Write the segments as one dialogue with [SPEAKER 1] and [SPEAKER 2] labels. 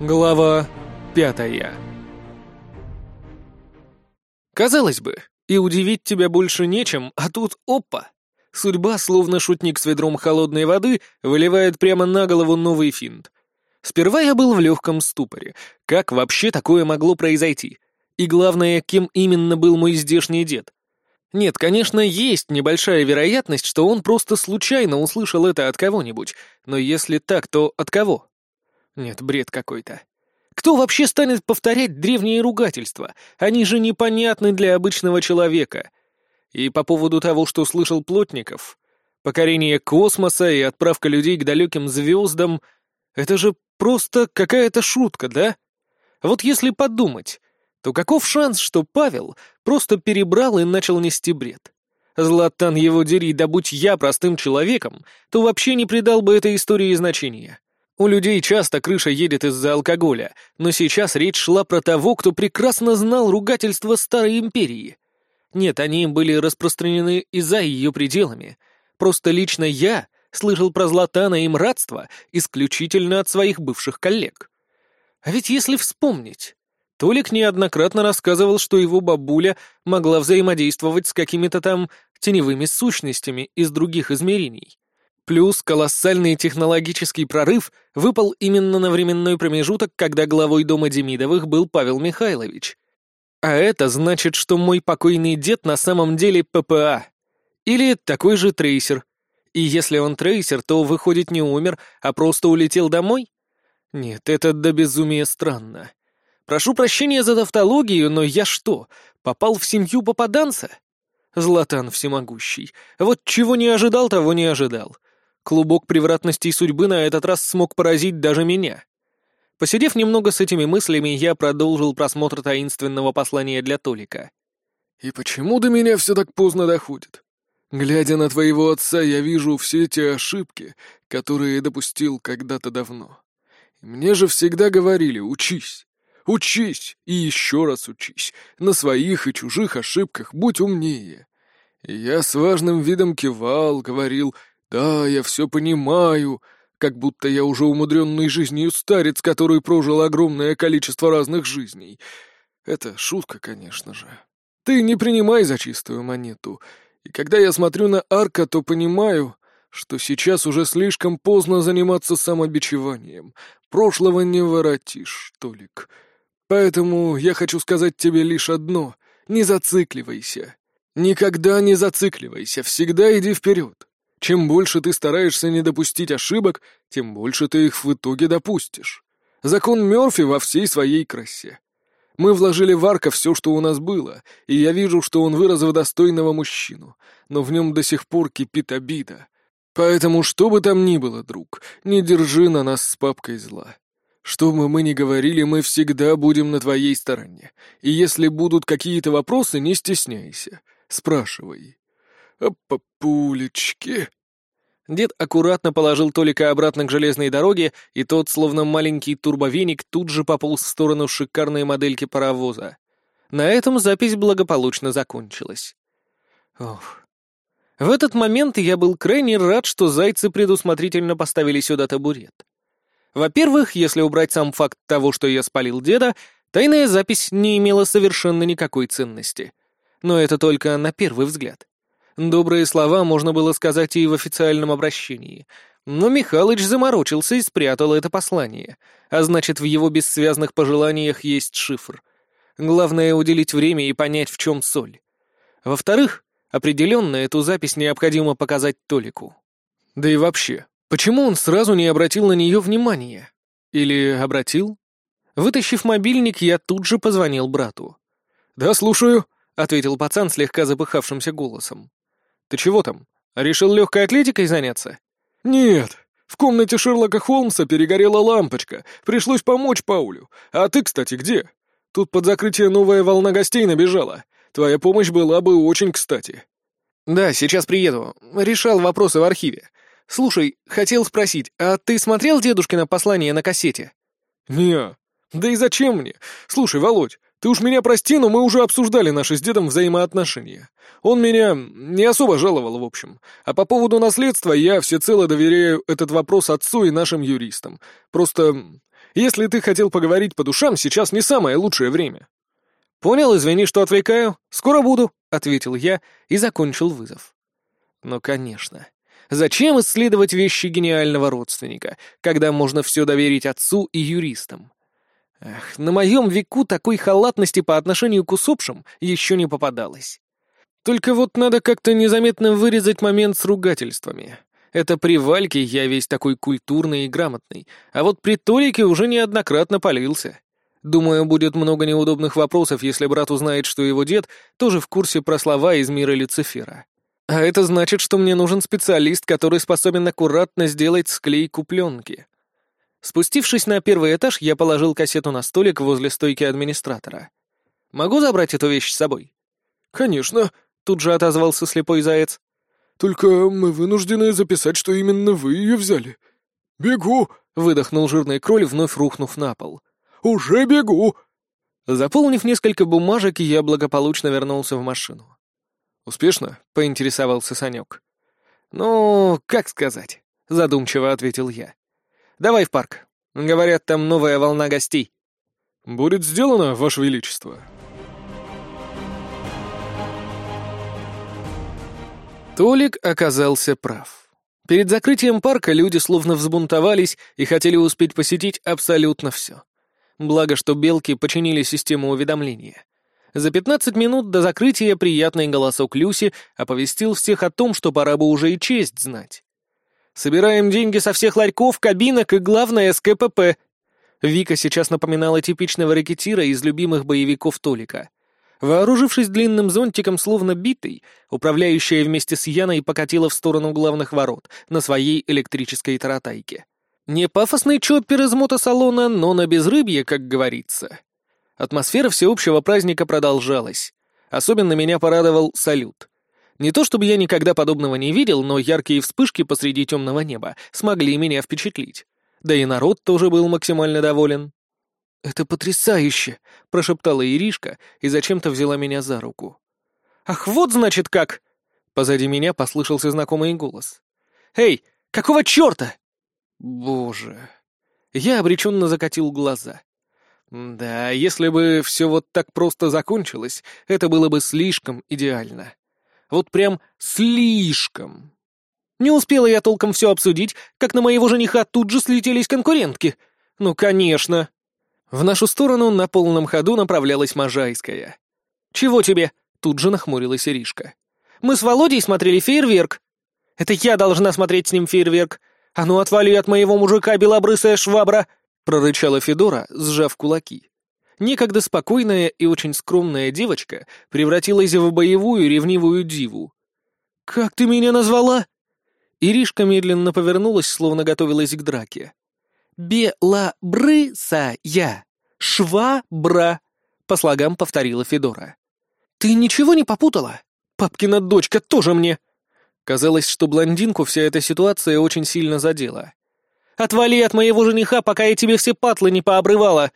[SPEAKER 1] Глава пятая Казалось бы, и удивить тебя больше нечем, а тут опа! Судьба, словно шутник с ведром холодной воды, выливает прямо на голову новый финт. Сперва я был в легком ступоре. Как вообще такое могло произойти? И главное, кем именно был мой здешний дед? Нет, конечно, есть небольшая вероятность, что он просто случайно услышал это от кого-нибудь, но если так, то от кого? Нет, бред какой-то. Кто вообще станет повторять древние ругательства? Они же непонятны для обычного человека. И по поводу того, что слышал Плотников, покорение космоса и отправка людей к далеким звездам, это же просто какая-то шутка, да? Вот если подумать, то каков шанс, что Павел просто перебрал и начал нести бред? Златан его дери, да будь я простым человеком, то вообще не придал бы этой истории значения. У людей часто крыша едет из-за алкоголя, но сейчас речь шла про того, кто прекрасно знал ругательства Старой Империи. Нет, они были распространены и за ее пределами. Просто лично я слышал про Златана и мратство исключительно от своих бывших коллег. А ведь если вспомнить, Толик неоднократно рассказывал, что его бабуля могла взаимодействовать с какими-то там теневыми сущностями из других измерений. Плюс колоссальный технологический прорыв выпал именно на временной промежуток, когда главой дома Демидовых был Павел Михайлович. А это значит, что мой покойный дед на самом деле ППА. Или такой же трейсер. И если он трейсер, то, выходит, не умер, а просто улетел домой? Нет, это до безумия странно. Прошу прощения за тавтологию, но я что, попал в семью попаданца? Златан всемогущий. Вот чего не ожидал, того не ожидал. Клубок превратностей судьбы на этот раз смог поразить даже меня. Посидев немного с этими мыслями, я продолжил просмотр таинственного послания для Толика.
[SPEAKER 2] «И почему до меня все так поздно доходит? Глядя на твоего отца, я вижу все те ошибки, которые допустил когда-то давно. Мне же всегда говорили, учись. Учись и еще раз учись. На своих и чужих ошибках будь умнее. Я с важным видом кивал, говорил «Да, я все понимаю», как будто я уже умудренный жизнью старец, который прожил огромное количество разных жизней. Это шутка, конечно же. Ты не принимай за чистую монету. И когда я смотрю на Арка, то понимаю, что сейчас уже слишком поздно заниматься самобичеванием. Прошлого не воротишь, Толик. Поэтому я хочу сказать тебе лишь одно — не зацикливайся. Никогда не зацикливайся, всегда иди вперед. Чем больше ты стараешься не допустить ошибок, тем больше ты их в итоге допустишь. Закон Мёрфи во всей своей красе. Мы вложили в Арка все, что у нас было, и я вижу, что он вырос в достойного мужчину, но в нем до сих пор кипит обида. Поэтому, что бы там ни было, друг, не держи на нас с папкой зла. Что бы мы ни говорили, мы всегда будем на твоей стороне. И если будут какие-то вопросы, не стесняйся. Спрашивай. А папулечки...
[SPEAKER 1] Дед аккуратно положил Толика обратно к железной дороге, и тот, словно маленький турбовеник, тут же пополз в сторону шикарной модельки паровоза. На этом запись благополучно закончилась. Ох. В этот момент я был крайне рад, что зайцы предусмотрительно поставили сюда табурет. Во-первых, если убрать сам факт того, что я спалил деда, тайная запись не имела совершенно никакой ценности. Но это только на первый взгляд. Добрые слова можно было сказать и в официальном обращении. Но Михалыч заморочился и спрятал это послание, а значит, в его бессвязных пожеланиях есть шифр. Главное — уделить время и понять, в чем соль. Во-вторых, определенно эту запись необходимо показать Толику. Да и вообще, Почему он сразу не обратил на нее внимания? Или обратил? Вытащив мобильник, я тут же позвонил брату.
[SPEAKER 2] «Да, слушаю», —
[SPEAKER 1] ответил пацан слегка запыхавшимся голосом. «Ты чего там? Решил легкой атлетикой заняться?»
[SPEAKER 2] «Нет. В комнате Шерлока Холмса перегорела лампочка. Пришлось помочь Паулю. А ты, кстати, где? Тут под закрытие новая волна гостей набежала. Твоя помощь была бы очень кстати».
[SPEAKER 1] «Да, сейчас приеду. Решал вопросы в архиве. «Слушай, хотел спросить, а ты смотрел дедушкино послание на кассете?»
[SPEAKER 2] «Не, да и зачем мне? Слушай, Володь, ты уж меня прости, но мы уже обсуждали наши с дедом взаимоотношения. Он меня не особо жаловал, в общем. А по поводу наследства я всецело доверяю этот вопрос отцу и нашим юристам. Просто Если ты хотел поговорить по душам, сейчас не самое лучшее время».
[SPEAKER 1] «Понял, извини, что отвлекаю. Скоро буду», — ответил я и закончил вызов. «Ну, конечно. Зачем исследовать вещи гениального родственника, когда можно все доверить отцу и юристам? Эх, на моем веку такой халатности по отношению к усопшим еще не попадалось. Только вот надо как-то незаметно вырезать момент с ругательствами. Это при Вальке я весь такой культурный и грамотный, а вот при Толике уже неоднократно полился. Думаю, будет много неудобных вопросов, если брат узнает, что его дед тоже в курсе про слова из мира Люцифера. А это значит, что мне нужен специалист, который способен аккуратно сделать склейку пленки. Спустившись на первый этаж, я положил кассету на столик возле стойки администратора. «Могу забрать эту вещь с собой?»
[SPEAKER 2] «Конечно», — тут же отозвался слепой заяц. «Только мы вынуждены записать, что именно вы ее взяли». «Бегу!» — выдохнул жирный кроль, вновь рухнув на пол. «Уже бегу!»
[SPEAKER 1] Заполнив несколько бумажек, я благополучно вернулся в машину.
[SPEAKER 2] «Успешно?» — поинтересовался Санек.
[SPEAKER 1] «Ну, как сказать?» — задумчиво ответил я. Давай в парк. Говорят, там новая волна гостей».
[SPEAKER 2] «Будет сделано, Ваше Величество».
[SPEAKER 1] Толик оказался прав. Перед закрытием парка люди словно взбунтовались и хотели успеть посетить абсолютно все. Благо, что белки починили систему уведомления. За 15 минут до закрытия приятный голосок Люси оповестил всех о том, что пора бы уже и честь знать. Собираем деньги со всех ларьков, кабинок и, главное, с КПП». Вика сейчас напоминала типичного рэкетира из любимых боевиков Толика. Вооружившись длинным зонтиком, словно битый, управляющая вместе с Яной покатила в сторону главных ворот на своей электрической таратайке. Не пафосный чоппер из мотосалона, но на безрыбье, как говорится. Атмосфера всеобщего праздника продолжалась. Особенно меня порадовал салют. Не то чтобы я никогда подобного не видел, но яркие вспышки посреди темного неба смогли меня впечатлить. Да и народ тоже был максимально доволен. «Это потрясающе!» — прошептала Иришка и зачем-то взяла меня за руку. «Ах, вот значит как!» Позади меня послышался знакомый голос. «Эй, какого черта?» «Боже!» Я обреченно закатил глаза. Да, если бы все вот так просто закончилось, это было бы слишком идеально. Вот прям слишком. Не успела я толком все обсудить, как на моего жениха тут же слетелись конкурентки. Ну, конечно. В нашу сторону на полном ходу направлялась Можайская. «Чего тебе?» — тут же нахмурилась Иришка. «Мы с Володей смотрели фейерверк». «Это я должна смотреть с ним фейерверк. А ну отвали от моего мужика, белобрысая швабра!» — прорычала Федора, сжав кулаки. Некогда спокойная и очень скромная девочка превратилась в боевую ревнивую диву. «Как ты меня назвала?» Иришка медленно повернулась, словно готовилась к драке. «Бе-ла-бры-са-я! Шва-бра!» — по слогам повторила Федора. «Ты ничего не попутала? Папкина дочка тоже мне!» Казалось, что блондинку вся эта ситуация очень сильно задела. «Отвали от моего жениха, пока я тебе все патлы не пообрывала!»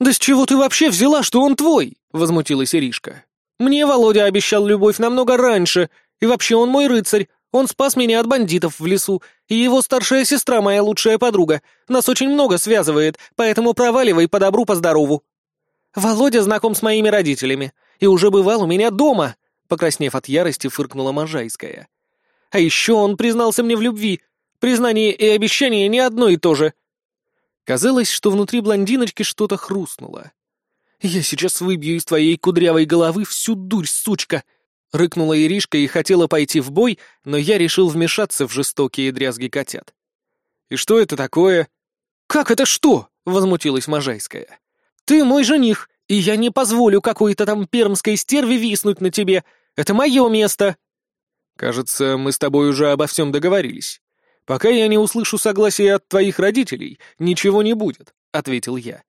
[SPEAKER 1] «Да с чего ты вообще взяла, что он твой?» — возмутилась Иришка. «Мне Володя обещал любовь намного раньше, и вообще он мой рыцарь. Он спас меня от бандитов в лесу, и его старшая сестра моя лучшая подруга. Нас очень много связывает, поэтому проваливай по добру, по здорову». «Володя знаком с моими родителями, и уже бывал у меня дома», — покраснев от ярости, фыркнула Можайская. «А еще он признался мне в любви. Признание и обещание не одно и то же. Казалось, что внутри блондиночки что-то хрустнуло. «Я сейчас выбью из твоей кудрявой головы всю дурь, сучка!» Рыкнула Иришка и хотела пойти в бой, но я решил вмешаться в жестокие дрязги котят. «И что это такое?» «Как это что?» — возмутилась Можайская. «Ты мой жених, и я не позволю какой-то там пермской стерве виснуть на тебе. Это мое место!»
[SPEAKER 2] «Кажется, мы с тобой уже обо всем договорились». «Пока я не услышу согласия от твоих родителей, ничего не будет», — ответил я.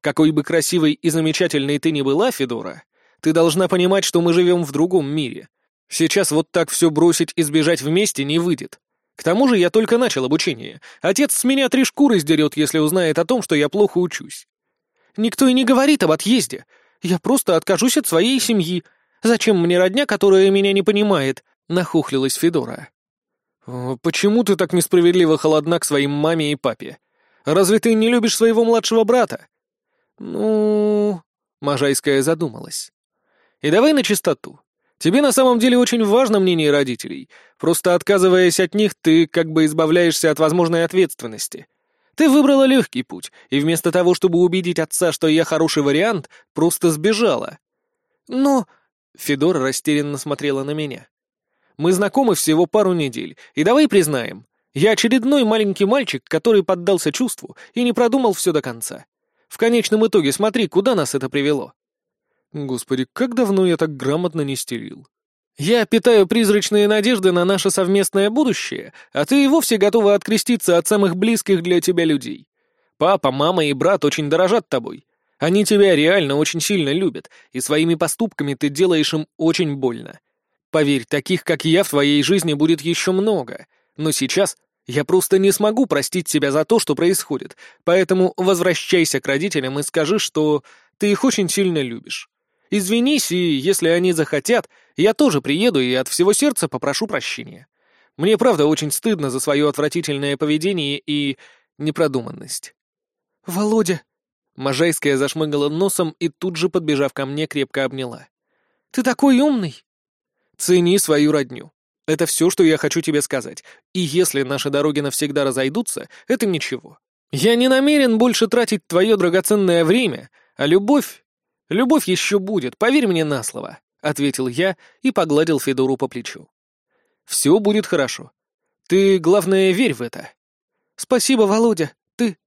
[SPEAKER 2] «Какой бы красивой и замечательной ты ни была, Федора, ты должна понимать, что мы живем в другом мире. Сейчас вот так все бросить и сбежать вместе не выйдет. К тому же я только начал обучение. Отец с меня три шкуры сдерет, если узнает о том, что я плохо учусь. Никто и не говорит об отъезде. Я просто откажусь от своей семьи. Зачем мне родня, которая меня не понимает?» — нахухлилась Федора. «Почему ты так несправедливо холодна к своим маме и папе?
[SPEAKER 1] Разве ты не любишь своего младшего брата?» «Ну...» — Можайская задумалась. «И давай на чистоту. Тебе на самом деле очень важно мнение родителей. Просто отказываясь от них, ты как бы избавляешься от возможной ответственности. Ты выбрала легкий путь, и вместо того, чтобы убедить отца, что я хороший вариант, просто сбежала. Но... Федора растерянно смотрела на меня. Мы знакомы всего пару недель, и давай признаем, я очередной маленький мальчик, который поддался чувству и не продумал все до конца. В конечном итоге смотри, куда нас это привело. Господи, как давно я так грамотно не стелил. Я питаю призрачные надежды на наше совместное будущее, а ты и вовсе готова откреститься от самых близких для тебя людей. Папа, мама и брат очень дорожат тобой. Они тебя реально очень сильно любят, и своими поступками ты делаешь им очень больно. Поверь, таких, как я, в твоей жизни будет еще много. Но сейчас я просто не смогу простить себя за то, что происходит, поэтому возвращайся к родителям и скажи, что ты их очень сильно любишь. Извинись, и если они захотят, я тоже приеду и от всего сердца попрошу прощения. Мне правда очень стыдно за свое отвратительное поведение и непродуманность. «Володя!» Можайская зашмыгала носом и тут же, подбежав ко мне, крепко обняла. «Ты такой умный!» «Цени свою родню. Это все, что я хочу тебе сказать. И если наши дороги навсегда разойдутся, это ничего. Я не намерен больше тратить твое драгоценное время, а любовь «Любовь еще будет, поверь мне на слово», — ответил я и погладил Федору по плечу. «Все будет хорошо. Ты, главное, верь в это». «Спасибо, Володя, ты...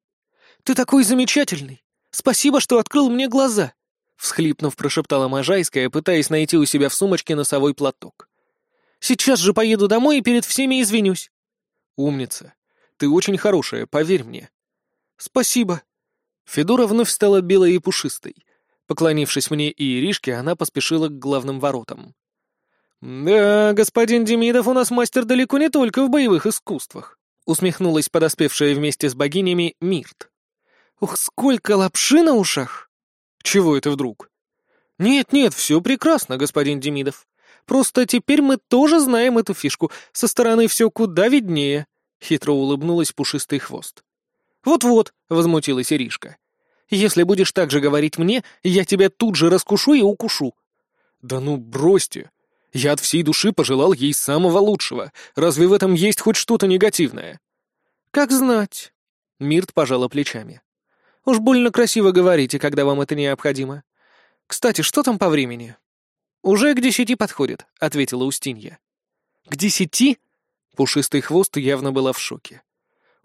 [SPEAKER 1] ты такой замечательный. Спасибо, что открыл мне глаза», — всхлипнув, прошептала Можайская, пытаясь найти у себя в сумочке носовой платок. «Сейчас же поеду домой и перед всеми извинюсь». «Умница. Ты очень хорошая, поверь мне». «Спасибо». Федора вновь стала белой и пушистой, Поклонившись мне и Иришке, она поспешила к главным воротам. «Да, господин Демидов у нас мастер далеко не только в боевых искусствах», усмехнулась подоспевшая вместе с богинями Мирт. «Ух, сколько лапши на ушах!» «Чего это вдруг?» «Нет-нет, все прекрасно, господин Демидов. Просто теперь мы тоже знаем эту фишку. Со стороны все куда виднее», — хитро улыбнулась пушистый хвост. «Вот-вот», — возмутилась Иришка. Если будешь так же говорить мне, я тебя тут же раскушу и укушу». «Да ну, бросьте. Я от всей души пожелал ей самого лучшего. Разве в этом есть хоть что-то негативное?» «Как знать». Мирт пожала плечами. «Уж больно красиво говорите, когда вам это необходимо. Кстати, что там по времени?» «Уже к десяти подходит», — ответила Устинья. «К десяти?» Пушистый хвост явно была в шоке.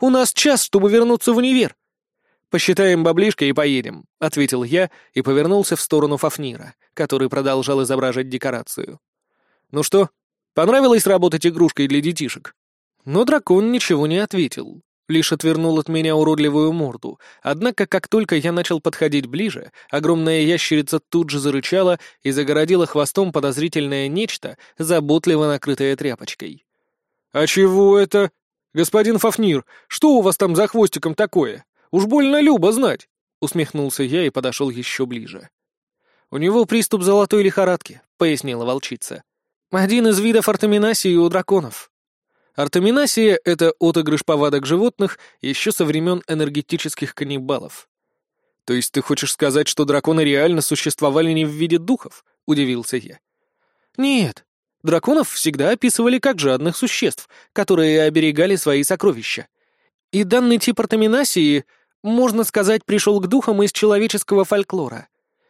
[SPEAKER 1] «У нас час, чтобы вернуться в универ. «Посчитаем баблишко и поедем», — ответил я и повернулся в сторону Фафнира, который продолжал изображать декорацию. «Ну что, понравилось работать игрушкой для детишек?» Но дракон ничего не ответил, лишь отвернул от меня уродливую морду, однако как только я начал подходить ближе, огромная ящерица тут же зарычала и загородила хвостом подозрительное нечто, заботливо накрытое тряпочкой. «А чего это? Господин Фафнир, что у вас там за хвостиком такое?» Уж больно любо знать!» — усмехнулся я и подошел еще ближе. «У него приступ золотой лихорадки», — пояснила волчица. «Один из видов артаминасии у драконов». Артаминасия — это отыгрыш повадок животных еще со времен энергетических каннибалов. «То есть ты хочешь сказать, что драконы реально существовали не в виде духов?» — удивился я. «Нет. Драконов всегда описывали как жадных существ, которые оберегали свои сокровища. И данный тип артаминасии можно сказать, пришел к духам из человеческого фольклора.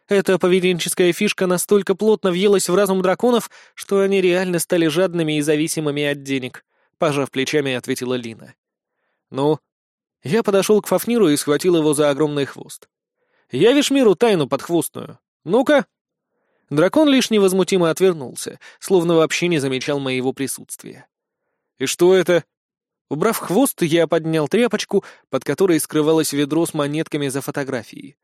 [SPEAKER 1] Эта поведенческая фишка настолько плотно въелась в разум драконов, что они реально стали жадными и зависимыми от денег, пожав плечами, ответила Лина. Ну, я подошел к Фафниру и схватил его за огромный хвост. «Явишь миру тайну подхвостную? Ну-ка!» Дракон лишь невозмутимо отвернулся, словно вообще не замечал моего присутствия. «И что это?» Убрав хвост, я поднял тряпочку, под которой скрывалось ведро с монетками за фотографией.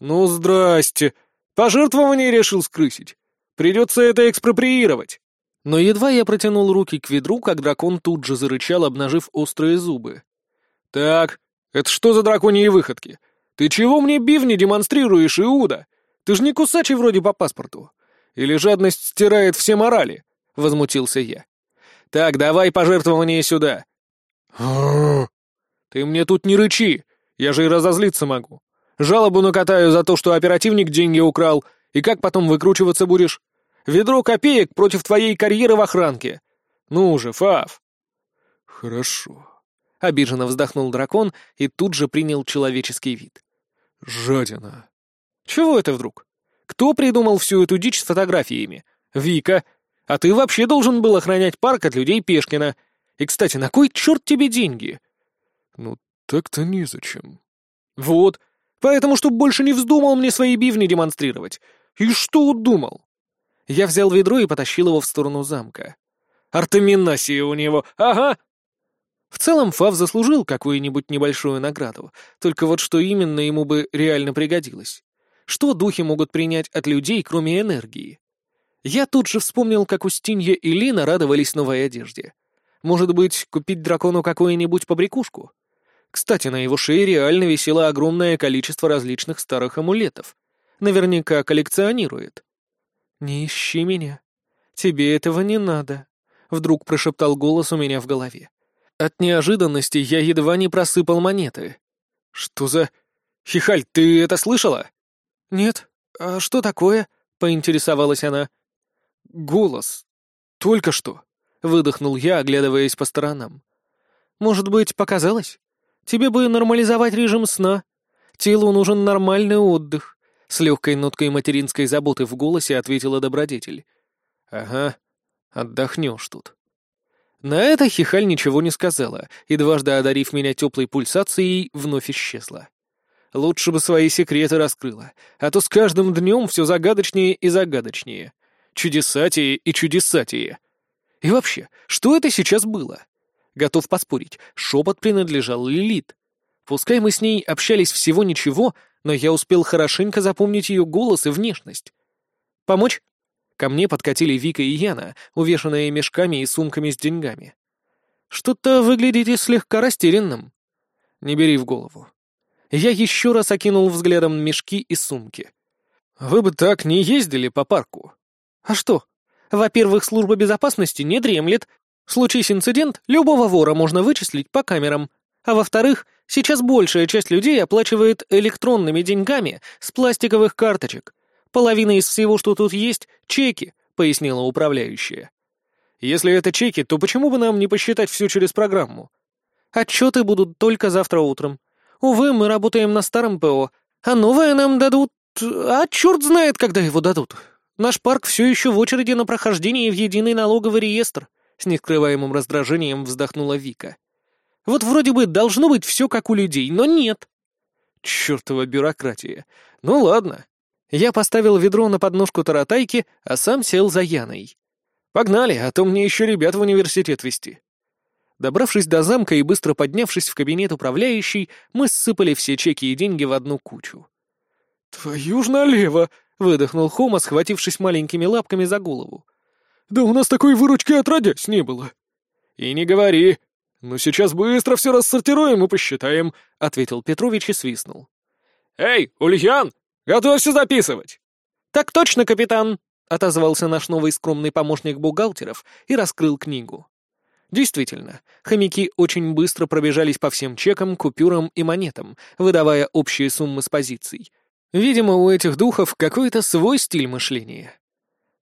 [SPEAKER 1] «Ну, здрасте! Пожертвование решил скрысить. Придется это экспроприировать!» Но едва я протянул руки к ведру, как дракон тут же зарычал, обнажив острые зубы. «Так, это что за драконьи выходки? Ты чего мне бивни демонстрируешь, Иуда? Ты ж не кусачий вроде по паспорту. Или жадность стирает все морали?» — возмутился я. «Так, давай пожертвование сюда. «Ты мне тут не рычи! Я же и разозлиться могу. Жалобу накатаю за то, что оперативник деньги украл, и как потом выкручиваться будешь? Ведро копеек против твоей карьеры в охранке. Ну уже, Фав.
[SPEAKER 2] Хорошо.
[SPEAKER 1] Обиженно вздохнул дракон и тут же принял человеческий вид.
[SPEAKER 2] Жадина.
[SPEAKER 1] Чего это вдруг? Кто придумал всю эту дичь с фотографиями? Вика. А ты вообще должен был охранять парк от людей Пешкина. И, кстати, на кой черт тебе деньги?
[SPEAKER 2] Ну, так-то незачем.
[SPEAKER 1] Вот. Поэтому, чтоб больше не вздумал мне свои бивни демонстрировать. И что удумал? Я взял ведро и потащил его в сторону замка. Артеминасия у него, ага! В целом, Фав заслужил какую-нибудь небольшую награду, только вот что именно ему бы реально пригодилось. Что духи могут принять от людей, кроме энергии? Я тут же вспомнил, как Устинья и Лина радовались новой одежде. Может быть, купить дракону какую-нибудь побрякушку? Кстати, на его шее реально висело огромное количество различных старых амулетов. Наверняка коллекционирует. «Не ищи меня. Тебе этого не надо», — вдруг прошептал голос у меня в голове. От неожиданности я едва не просыпал монеты. «Что за... Хихаль, ты это слышала?» «Нет. А что такое?» — поинтересовалась она. «Голос. Только что», — выдохнул я, оглядываясь по сторонам. «Может быть, показалось? Тебе бы нормализовать режим сна. Телу нужен нормальный отдых. С легкой ноткой материнской заботы в голосе ответила добродетель. «Ага, отдохнешь тут». На это Хихаль ничего не сказала, и дважды одарив меня теплой пульсацией, вновь исчезла. Лучше бы свои секреты раскрыла, а то с каждым днем все загадочнее и загадочнее. Чудесатие и чудесатие. И вообще, что это сейчас было? Готов поспорить, шепот принадлежал Лилит. Пускай мы с ней общались всего ничего, но я успел хорошенько запомнить ее голос и внешность. «Помочь?» Ко мне подкатили Вика и Яна, увешанные мешками и сумками с деньгами. «Что-то выглядите слегка растерянным». «Не бери в голову». Я еще раз окинул взглядом мешки и сумки. «Вы бы так не ездили по парку». «А что? Во-первых, служба безопасности не дремлет. Случись инцидент, любого вора можно вычислить по камерам. А во-вторых, сейчас большая часть людей оплачивает электронными деньгами с пластиковых карточек. Половина из всего, что тут есть, — чеки, — пояснила управляющая. Если это чеки, то почему бы нам не посчитать все через программу? Отчеты будут только завтра утром. Увы, мы работаем на старом ПО, а новое нам дадут... А черт знает, когда его дадут. Наш парк все еще в очереди на прохождение в единый налоговый реестр. С нескрываемым раздражением вздохнула Вика. Вот вроде бы должно быть все как у людей, но нет. Чёртова бюрократия. Ну ладно. Я поставил ведро на подножку таратайки, а сам сел за Яной. Погнали, а то мне еще ребят в университет вести. Добравшись до замка и быстро поднявшись в кабинет управляющей, мы ссыпали все чеки и деньги в одну кучу. «Твою ж налево!» — выдохнул Хома, схватившись маленькими лапками за голову. «Да у нас такой выручки отродясь не было!» «И не говори!» «Ну, сейчас быстро все рассортируем и посчитаем», — ответил Петрович и свистнул. «Эй, Ульян, готовься записывать!» «Так точно, капитан!» — отозвался наш новый скромный помощник бухгалтеров и раскрыл книгу. Действительно, хомяки очень быстро пробежались по всем чекам, купюрам и монетам, выдавая общие суммы с позиций. Видимо, у этих духов какой-то свой стиль мышления.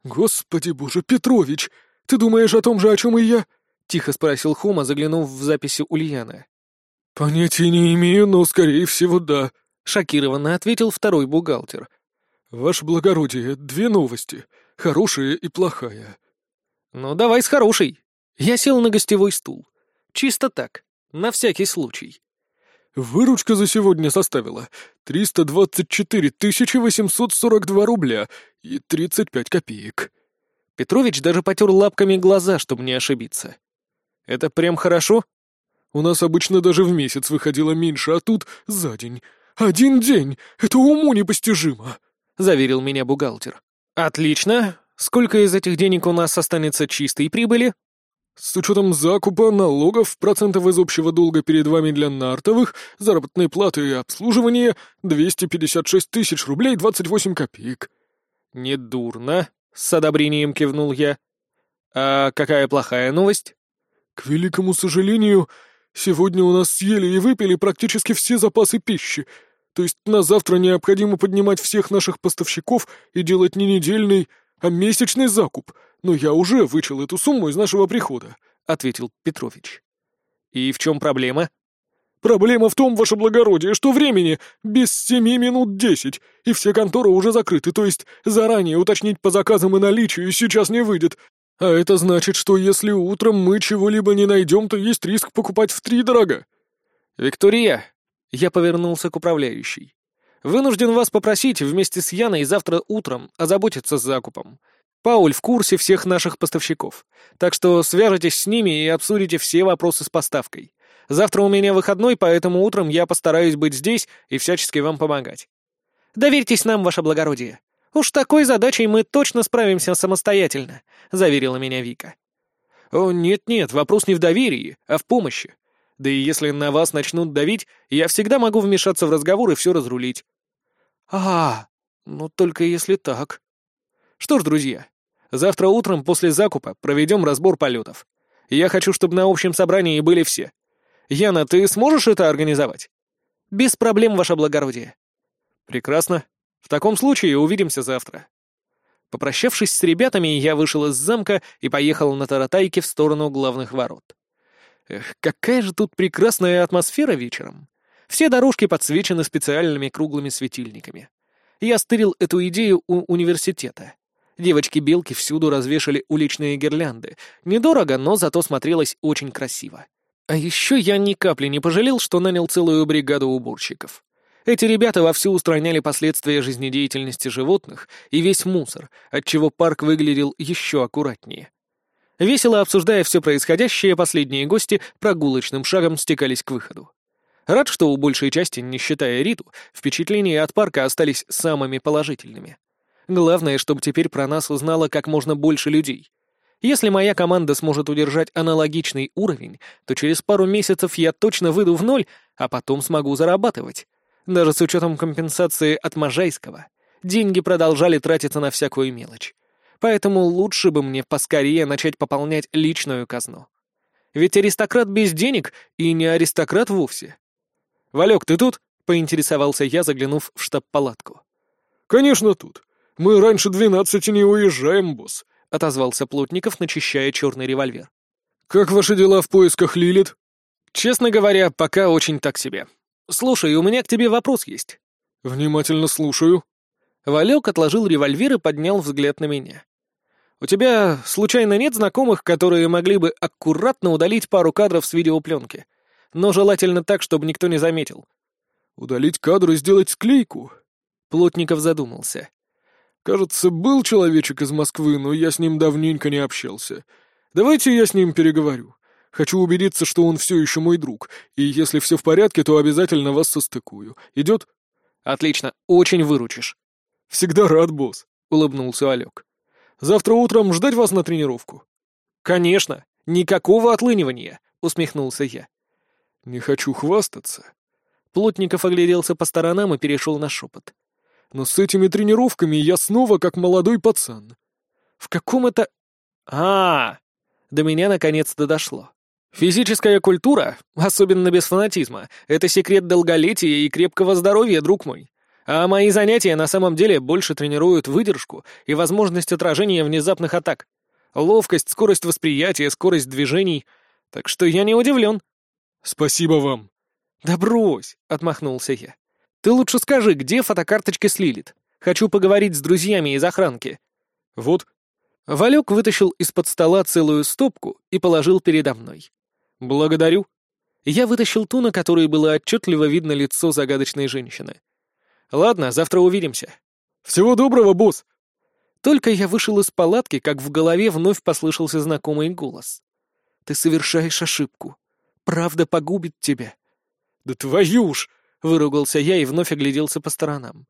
[SPEAKER 2] «Господи боже, Петрович, ты думаешь о том же, о чем и я?»
[SPEAKER 1] — тихо спросил Хома, заглянув в записи Ульяна.
[SPEAKER 2] «Понятия не имею, но, скорее всего, да», —
[SPEAKER 1] шокированно ответил второй бухгалтер.
[SPEAKER 2] «Ваше благородие, две новости, хорошая и плохая».
[SPEAKER 1] «Ну, давай с хорошей». Я сел на гостевой стул. Чисто так, на всякий случай.
[SPEAKER 2] Выручка за сегодня составила 324 842 рубля и 35 копеек.
[SPEAKER 1] Петрович даже потер лапками глаза, чтобы не ошибиться. Это прям хорошо?
[SPEAKER 2] У нас обычно даже в месяц выходило меньше, а тут за день. Один день! Это уму непостижимо!» — заверил меня бухгалтер.
[SPEAKER 1] «Отлично. Сколько из этих денег у нас останется чистой прибыли?»
[SPEAKER 2] «С учетом закупа, налогов, процентов из общего долга перед вами для нартовых, заработной платы и обслуживания — 256 тысяч рублей 28 копеек».
[SPEAKER 1] «Недурно», — с одобрением кивнул я. «А какая плохая новость?»
[SPEAKER 2] «К великому сожалению, Сегодня у нас съели и выпили практически все запасы пищи. То есть на завтра необходимо поднимать всех наших поставщиков и делать не недельный, а месячный закуп. Но я уже вычел эту сумму из нашего прихода», — ответил Петрович.
[SPEAKER 1] «И в чем проблема?»
[SPEAKER 2] «Проблема в том, ваше благородие, что времени без семи минут десять, и все конторы уже закрыты, то есть заранее уточнить по заказам и наличию сейчас не выйдет. А это значит, что если утром мы чего-либо не найдем, то есть риск покупать в три дорога».
[SPEAKER 1] «Виктория!» — я повернулся к управляющей. «Вынужден вас попросить вместе с Яной завтра утром озаботиться с закупом. Пауль в курсе всех наших поставщиков, так что свяжитесь с ними и обсудите все вопросы с поставкой. Завтра у меня выходной, поэтому утром я постараюсь быть здесь и всячески вам помогать. Доверьтесь нам, ваше благородие. Уж такой задачей мы точно справимся самостоятельно», — заверила меня Вика. «О, нет-нет, вопрос не в доверии, а в помощи. Да и если на вас начнут давить, я всегда могу вмешаться в разговор и все разрулить». «А, ну только если так». «Что ж, друзья, Завтра утром после закупа проведем разбор полетов. Я хочу, чтобы на общем собрании были все. Яна, ты сможешь это организовать? Без проблем, ваше благородие. Прекрасно. В таком случае увидимся завтра. Попрощавшись с ребятами, я вышел из замка и поехал на Таратайке в сторону главных ворот. Эх, какая же тут прекрасная атмосфера вечером. Все дорожки подсвечены специальными круглыми светильниками. Я стырил эту идею у университета. Девочки-белки всюду развешали уличные гирлянды. Недорого, но зато смотрелось очень красиво. А еще я ни капли не пожалел, что нанял целую бригаду уборщиков. Эти ребята вовсю устраняли последствия жизнедеятельности животных и весь мусор, отчего парк выглядел еще аккуратнее. Весело обсуждая все происходящее, последние гости прогулочным шагом стекались к выходу. Рад, что у большей части, не считая Риту, впечатления от парка остались самыми положительными. Главное, чтобы теперь про нас узнало как можно больше людей. Если моя команда сможет удержать аналогичный уровень, то через пару месяцев я точно выйду в ноль, а потом смогу зарабатывать. Даже с учетом компенсации от Можайского. Деньги продолжали тратиться на всякую мелочь. Поэтому лучше бы мне поскорее начать пополнять личную казну. Ведь аристократ без денег и не аристократ вовсе. «Валек, ты тут?» — поинтересовался я, заглянув в штаб-палатку.
[SPEAKER 2] «Конечно тут. Мы раньше двенадцати не уезжаем, босс», — отозвался
[SPEAKER 1] Плотников, начищая черный револьвер.
[SPEAKER 2] «Как ваши дела в поисках Лилит?»
[SPEAKER 1] «Честно говоря, пока очень так себе. Слушай, у меня к тебе вопрос есть».
[SPEAKER 2] «Внимательно слушаю».
[SPEAKER 1] Валек отложил револьвер и поднял взгляд на меня. «У тебя, случайно, нет знакомых, которые могли бы аккуратно удалить пару кадров с видеопленки? Но желательно так, чтобы никто не заметил».
[SPEAKER 2] «Удалить кадры и сделать склейку?»
[SPEAKER 1] Плотников задумался.
[SPEAKER 2] Кажется, был человечек из Москвы, но я с ним давненько не общался. Давайте я с ним переговорю. Хочу убедиться, что он все еще мой друг, и если все в порядке, то обязательно вас состыкую. Идет?
[SPEAKER 1] Отлично, очень выручишь.
[SPEAKER 2] Всегда рад, босс, улыбнулся Олег. Завтра утром ждать вас на тренировку?
[SPEAKER 1] Конечно, никакого отлынивания, усмехнулся я.
[SPEAKER 2] Не хочу хвастаться.
[SPEAKER 1] Плотников огляделся по сторонам и перешел на шепот
[SPEAKER 2] но с этими тренировками я снова как молодой пацан.
[SPEAKER 1] В каком это... а, -а, -а До меня наконец-то дошло. Физическая культура, особенно без фанатизма, это секрет долголетия и крепкого здоровья, друг мой. А мои занятия на самом деле больше тренируют выдержку и возможность отражения внезапных атак. Ловкость, скорость восприятия, скорость движений. Так что я не удивлен.
[SPEAKER 2] Спасибо вам.
[SPEAKER 1] Да брось, отмахнулся я. Ты лучше скажи, где фотокарточки с Лилит? Хочу поговорить с друзьями из охранки».
[SPEAKER 2] «Вот».
[SPEAKER 1] Валек вытащил из-под стола целую стопку и положил передо мной. «Благодарю». Я вытащил ту, на которой было отчетливо видно лицо загадочной женщины. «Ладно, завтра увидимся».
[SPEAKER 2] «Всего доброго, босс!»
[SPEAKER 1] Только я вышел из палатки, как в голове вновь послышался знакомый голос. «Ты совершаешь ошибку. Правда погубит тебя».
[SPEAKER 2] «Да твою ж!»
[SPEAKER 1] Выругался я и вновь огляделся по сторонам.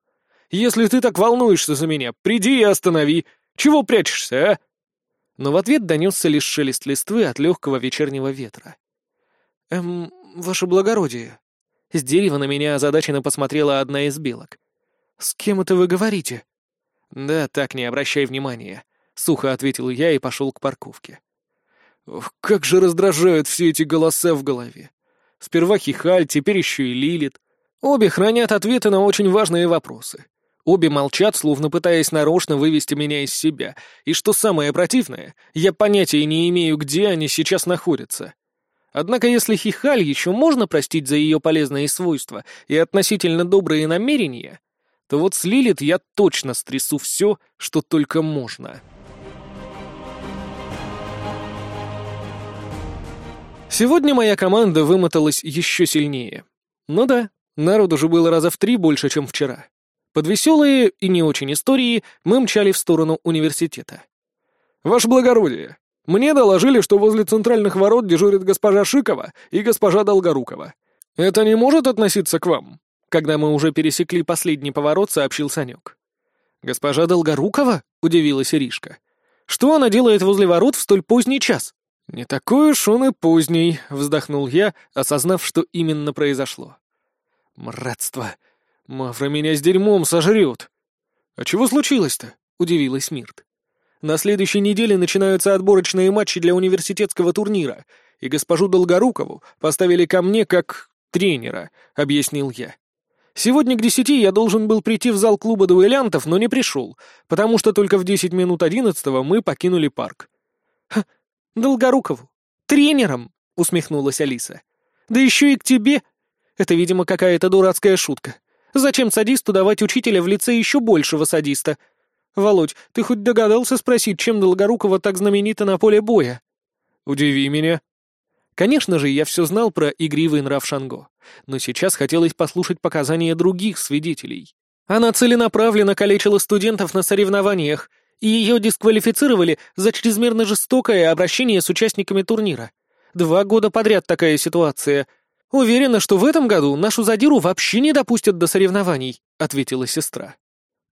[SPEAKER 1] «Если ты так волнуешься за меня, приди и останови! Чего прячешься, а?» Но в ответ донесся лишь шелест листвы от легкого вечернего ветра. «Эм, ваше благородие». С дерева на меня озадаченно посмотрела одна из белок. «С кем это вы говорите?» «Да, так, не обращай внимания», — сухо ответил я и пошел к парковке.
[SPEAKER 2] «Ох, как же раздражают все эти голоса в голове.
[SPEAKER 1] Сперва Хихаль, теперь еще и Лилит. Обе хранят ответы на очень важные вопросы. Обе молчат, словно пытаясь нарочно вывести меня из себя. И что самое противное, я понятия не имею, где они сейчас находятся. Однако если Хихаль еще можно простить за ее полезные свойства и относительно добрые намерения, то вот с Лилит я точно стрясу все, что только можно. Сегодня моя команда вымоталась еще сильнее. Ну да, народу же было раза в три больше, чем вчера. Под веселые и не очень истории мы мчали в сторону университета.
[SPEAKER 2] «Ваше благородие, мне доложили, что возле центральных ворот дежурят госпожа Шикова и госпожа Долгорукова. Это не может относиться к вам?»
[SPEAKER 1] Когда мы уже пересекли последний поворот, сообщил Санек. «Госпожа Долгорукова?» — удивилась Иришка. «Что она делает возле ворот в столь поздний час?»
[SPEAKER 2] «Не такой уж он и поздний», — вздохнул я, осознав, что именно произошло. «Мратство! Мафра меня с дерьмом сожрет!»
[SPEAKER 1] «А чего случилось-то?» — удивилась Мирт. «На следующей неделе начинаются отборочные матчи для университетского турнира, и госпожу Долгорукову поставили ко мне как тренера», — объяснил я. Сегодня к десяти я должен был прийти в зал клуба дуэлянтов, но не пришел, потому что только в десять минут одиннадцатого мы покинули парк. «Ха, Долгорукову? Тренером?» — усмехнулась Алиса. «Да еще и к тебе? Это, видимо, какая-то дурацкая шутка. Зачем садисту давать учителя в лице еще большего садиста? Володь, ты хоть догадался спросить, чем Долгорукова так знаменита на поле боя?»
[SPEAKER 2] «Удиви меня»,
[SPEAKER 1] Конечно же, я все знал про игривый нрав Шанго, но сейчас хотелось послушать показания других свидетелей. Она целенаправленно калечила студентов на соревнованиях, и ее дисквалифицировали за чрезмерно жестокое обращение с участниками турнира. Два года подряд такая ситуация. Уверена, что в этом году нашу задиру вообще не допустят до соревнований, ответила сестра.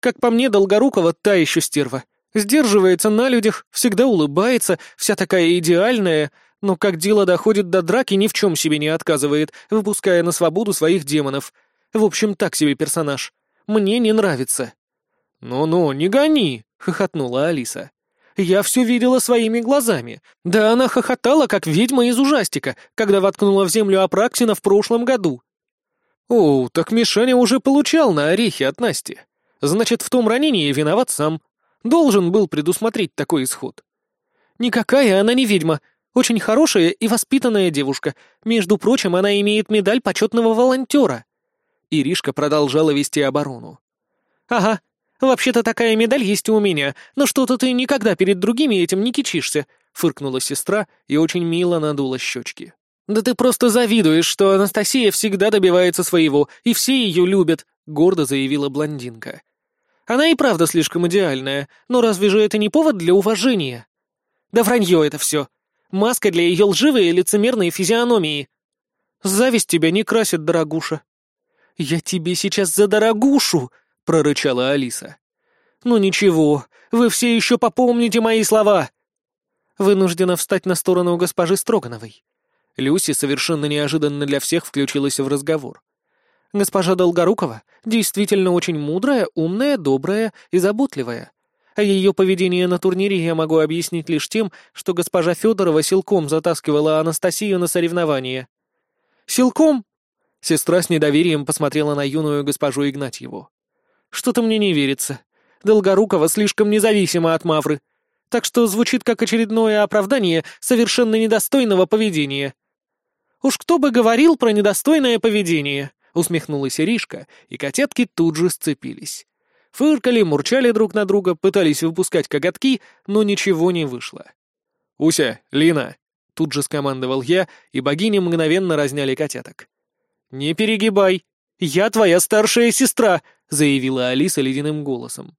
[SPEAKER 1] Как по мне, Долгорукова та еще стерва. Сдерживается на людях, всегда улыбается, вся такая идеальная, но как дело доходит до драки, ни в чем себе не отказывает, выпуская на свободу своих демонов. В общем, так себе персонаж. Мне не нравится».
[SPEAKER 2] «Ну-ну, не гони!» — хохотнула Алиса.
[SPEAKER 1] «Я все видела своими глазами. Да она хохотала, как ведьма из ужастика, когда воткнула в землю Апраксина в прошлом году».
[SPEAKER 2] «О, так Мишаня уже получал на орехи от Насти. Значит, в том ранении виноват сам. Должен был предусмотреть такой исход».
[SPEAKER 1] «Никакая она не ведьма. Очень хорошая и воспитанная девушка. Между прочим, она имеет медаль почетного волонтера». Иришка продолжала вести оборону. «Ага, вообще-то такая медаль есть у меня, но что-то ты никогда перед другими этим не кичишься», — фыркнула сестра и очень мило надула щечки. «Да ты просто завидуешь, что Анастасия всегда добивается своего, и все ее любят», — гордо заявила блондинка. «Она и правда слишком идеальная, но разве же это не повод для уважения?» «Да вранье это все. Маска для ее лживой и лицемерной физиономии. Зависть тебя не красит, дорогуша. Я тебе сейчас за дорогушу, прорычала Алиса. Ну ничего, вы все еще попомните мои слова. Вынуждена встать на сторону госпожи Строгановой. Люси совершенно неожиданно для всех включилась в разговор. Госпожа Долгорукова действительно очень мудрая, умная, добрая и заботливая. А ее поведение на турнире я могу объяснить лишь тем, что госпожа Федорова силком затаскивала Анастасию на соревнования. «Силком?» Сестра с недоверием посмотрела на юную госпожу Игнатьеву. «Что-то мне не верится. Долгорукова слишком независима от Мавры. Так что звучит как очередное оправдание совершенно недостойного поведения». «Уж кто бы говорил про недостойное поведение?» — усмехнулась Иришка, и котятки тут же сцепились. Фыркали, мурчали друг на друга, пытались выпускать коготки, но ничего не вышло.
[SPEAKER 2] «Уся, Лина!» — тут же скомандовал я, и богини мгновенно разняли котяток.
[SPEAKER 1] «Не перегибай! Я твоя старшая сестра!» — заявила Алиса ледяным голосом.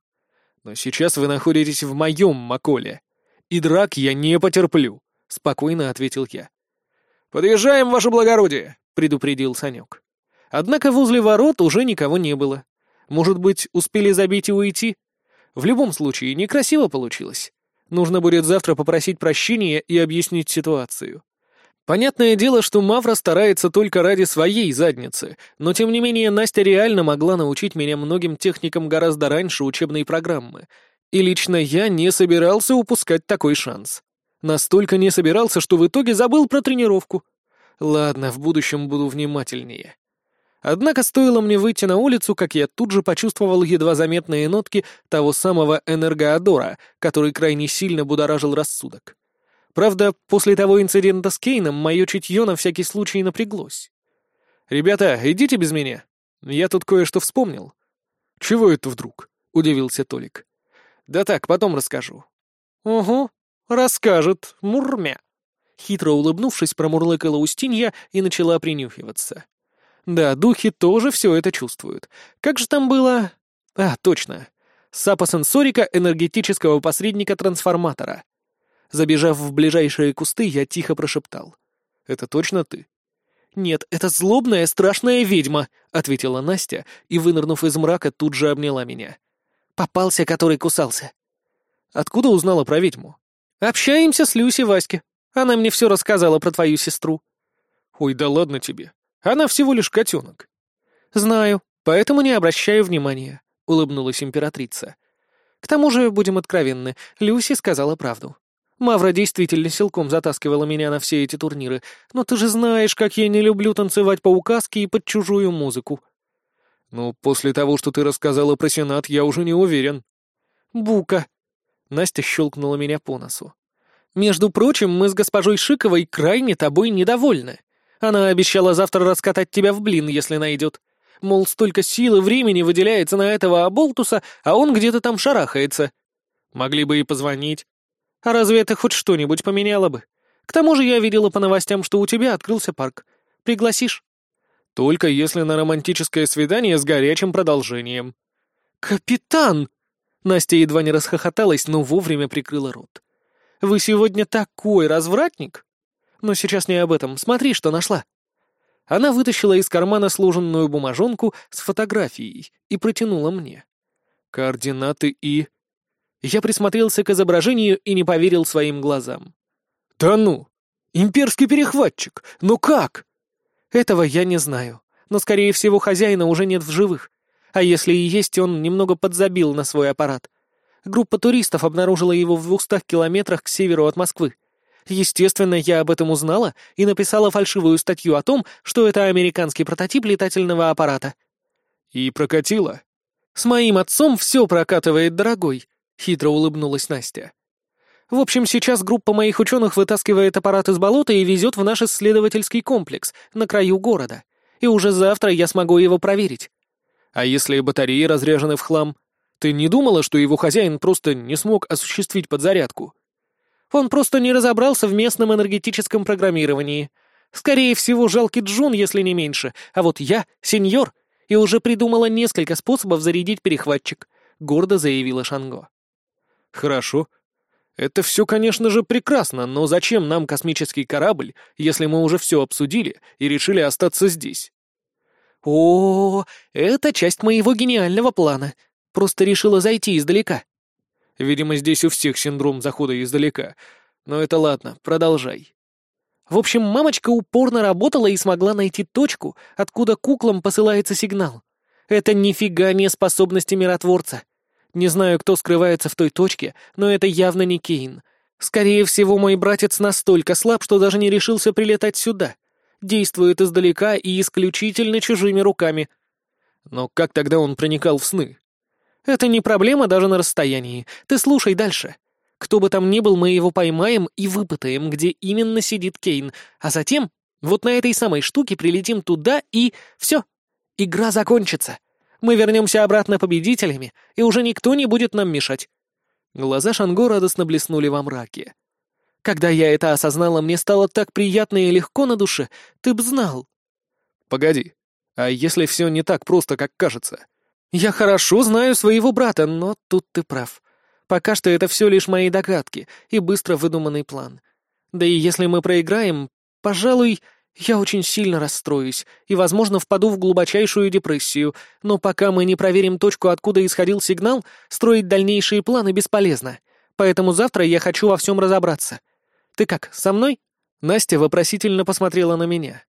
[SPEAKER 2] «Но сейчас вы находитесь в моем Маколе, и драк я не потерплю», — спокойно ответил я.
[SPEAKER 1] «Подъезжаем, ваше благородие!» — предупредил Санек. Однако возле ворот уже никого не было. Может быть, успели забить и уйти? В любом случае, некрасиво получилось. Нужно будет завтра попросить прощения и объяснить ситуацию. Понятное дело, что Мавра старается только ради своей задницы, но тем не менее Настя реально могла научить меня многим техникам гораздо раньше учебной программы. И лично я не собирался упускать такой шанс. Настолько не собирался, что в итоге забыл про тренировку. Ладно, в будущем буду внимательнее. Однако стоило мне выйти на улицу, как я тут же почувствовал едва заметные нотки того самого энергоадора, который крайне сильно будоражил рассудок. Правда, после того инцидента с Кейном мое чутье на всякий случай напряглось. «Ребята, идите без меня. Я тут кое-что вспомнил». «Чего это вдруг?» — удивился Толик. «Да так, потом расскажу». «Угу, расскажет, мурмя». Хитро улыбнувшись, промурлыкала Устинья и начала принюхиваться. Да, духи тоже все это чувствуют. Как же там было? А, точно. Сапосенсорика энергетического посредника-трансформатора. Забежав в ближайшие кусты, я тихо прошептал. «Это точно ты?» «Нет, это злобная, страшная ведьма», — ответила Настя и, вынырнув из мрака, тут же обняла меня. «Попался, который кусался». «Откуда узнала про ведьму?» «Общаемся с Люси Васьки. Она мне все рассказала про твою сестру». «Ой, да ладно тебе. Она всего лишь котенок». «Знаю, поэтому не обращаю внимания», — улыбнулась императрица. «К тому же, будем откровенны, Люси сказала правду. Мавра действительно силком затаскивала меня на все эти турниры, но ты же знаешь, как я не люблю танцевать по указке и под чужую музыку».
[SPEAKER 2] «Ну, после того, что ты рассказала про Сенат, я уже не уверен».
[SPEAKER 1] «Бука». Настя щелкнула меня по носу. «Между прочим, мы с госпожой Шиковой крайне тобой недовольны. Она обещала завтра раскатать тебя в блин, если найдет. Мол, столько сил и времени выделяется на этого оболтуса, а он где-то там шарахается. Могли бы и позвонить. А разве это хоть что-нибудь поменяло бы? К тому же я видела по новостям, что у тебя открылся парк. Пригласишь?
[SPEAKER 2] Только если на романтическое свидание с горячим продолжением.
[SPEAKER 1] Капитан! Настя едва не расхохоталась, но вовремя прикрыла рот. Вы сегодня такой развратник? Но сейчас не об этом. Смотри, что нашла». Она вытащила из кармана сложенную бумажонку с фотографией и протянула мне.
[SPEAKER 2] «Координаты и...»
[SPEAKER 1] Я присмотрелся к изображению и не поверил своим глазам.
[SPEAKER 2] «Да ну! Имперский перехватчик! Ну как?»
[SPEAKER 1] «Этого я не знаю, но, скорее всего, хозяина уже нет в живых. А если и есть, он немного подзабил на свой аппарат. Группа туристов обнаружила его в двухстах километрах к северу от Москвы. Естественно, я об этом узнала и написала фальшивую статью о том, что это американский прототип летательного аппарата.
[SPEAKER 2] И прокатила.
[SPEAKER 1] С моим отцом все прокатывает, дорогой, хитро улыбнулась Настя. В общем, сейчас группа моих ученых вытаскивает аппарат из болота и везет в наш исследовательский комплекс на краю города. И уже завтра я смогу его проверить.
[SPEAKER 2] А если батареи разряжены в хлам? Ты не думала, что его хозяин просто не смог осуществить подзарядку?
[SPEAKER 1] Он просто не разобрался в местном энергетическом программировании. Скорее всего, жалкий Джун, если не меньше. А вот я — сеньор, и уже придумала несколько способов зарядить перехватчик», — гордо заявила Шанго.
[SPEAKER 2] «Хорошо. Это все, конечно же, прекрасно, но зачем нам космический корабль, если мы уже все обсудили и решили остаться здесь?»
[SPEAKER 1] «О, это часть моего гениального плана. Просто решила зайти издалека.
[SPEAKER 2] Видимо, здесь у всех синдром захода издалека. Но это ладно, продолжай.
[SPEAKER 1] В общем, мамочка упорно работала и смогла найти точку, откуда куклам посылается сигнал. Это нифига не способности миротворца. Не знаю, кто скрывается в той точке, но это явно не Кейн. Скорее всего, мой братец настолько слаб, что даже не решился прилетать сюда. Действует издалека и исключительно чужими руками.
[SPEAKER 2] Но как тогда он проникал в сны?
[SPEAKER 1] Это не проблема даже на расстоянии. Ты слушай дальше. Кто бы там ни был, мы его поймаем и выпытаем, где именно сидит Кейн, а затем вот на этой самой штуке прилетим туда и... все. Игра закончится. Мы вернемся обратно победителями, и уже никто не будет нам мешать. Глаза Шанго радостно блеснули во мраке. Когда я это осознала, мне стало так приятно и легко на душе, ты б знал.
[SPEAKER 2] Погоди, а если все не так просто, как кажется?
[SPEAKER 1] Я хорошо знаю своего брата, но тут ты прав. Пока что это все лишь мои догадки и быстро выдуманный план. Да и если мы проиграем, пожалуй, я очень сильно расстроюсь и, возможно, впаду в глубочайшую депрессию, но пока мы не проверим точку, откуда исходил сигнал, строить дальнейшие планы бесполезно. Поэтому завтра я хочу во всем разобраться. Ты как, со мной?» Настя вопросительно посмотрела на меня.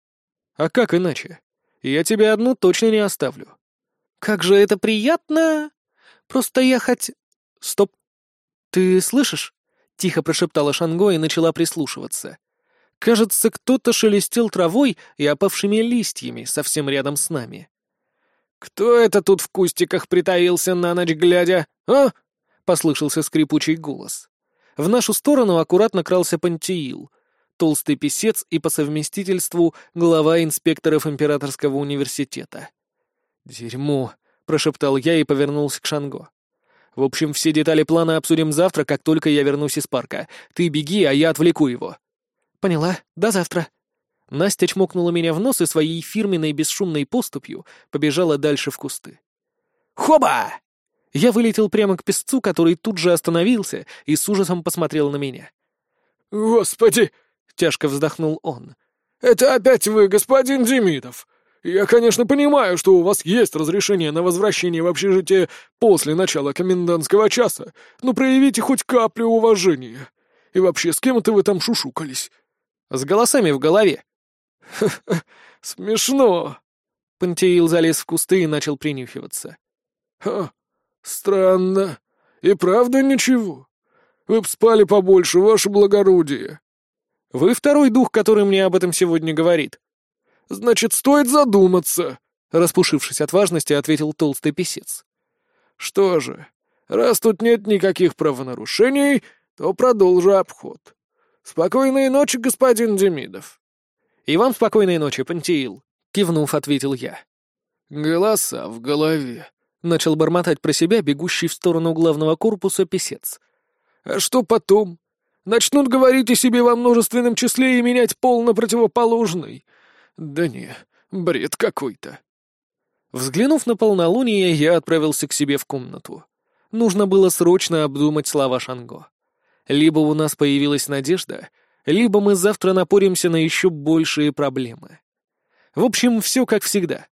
[SPEAKER 2] «А как иначе? Я тебя одну точно не оставлю.
[SPEAKER 1] Как же это приятно! Просто я хоть... Стоп! Ты слышишь? Тихо прошептала Шанго и начала прислушиваться. Кажется, кто-то шелестел травой и опавшими листьями совсем рядом с нами. «Кто это тут в кустиках притаился на ночь глядя, а?» — послышался скрипучий голос. В нашу сторону аккуратно крался Пантиил, толстый писец и по совместительству глава инспекторов Императорского университета. «Дерьмо», — прошептал я и повернулся к Шанго. «В общем, все детали плана обсудим завтра, как только я вернусь из парка. Ты беги, а я отвлеку его». «Поняла. До завтра». Настя чмокнула меня в нос и своей фирменной бесшумной поступью побежала дальше в кусты. «Хоба!» Я вылетел прямо к песцу, который тут же остановился и с ужасом посмотрел на меня.
[SPEAKER 2] «Господи!» — тяжко вздохнул он. «Это опять вы, господин Демидов! Я, конечно, понимаю, что у вас есть разрешение на возвращение в общежитие после начала комендантского часа, но проявите хоть каплю уважения. И вообще, с кем это вы там шушукались?»
[SPEAKER 1] «С голосами в голове».
[SPEAKER 2] «Ха-ха, смешно!»
[SPEAKER 1] Пантеил залез в кусты и начал принюхиваться.
[SPEAKER 2] «Ха, странно. И правда ничего. Вы б спали побольше, ваше благородие».
[SPEAKER 1] «Вы второй дух, который мне об этом сегодня говорит»,
[SPEAKER 2] Значит, стоит задуматься, распушившись от важности, ответил толстый писец. Что же, раз тут нет никаких правонарушений, то продолжу обход. Спокойной ночи, господин Демидов.
[SPEAKER 1] И вам спокойной ночи, Пантеил, кивнув, ответил я.
[SPEAKER 2] Голоса в голове.
[SPEAKER 1] Начал бормотать про себя бегущий в сторону главного корпуса писец.
[SPEAKER 2] А что потом? Начнут говорить о себе во множественном числе и менять пол на противоположный. Да не, бред какой-то.
[SPEAKER 1] Взглянув на полнолуние, я отправился к себе в комнату. Нужно было срочно обдумать слова Шанго. Либо у нас появилась надежда, либо мы завтра напоримся на еще большие проблемы. В общем, все как всегда.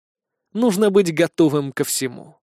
[SPEAKER 1] Нужно быть готовым ко всему.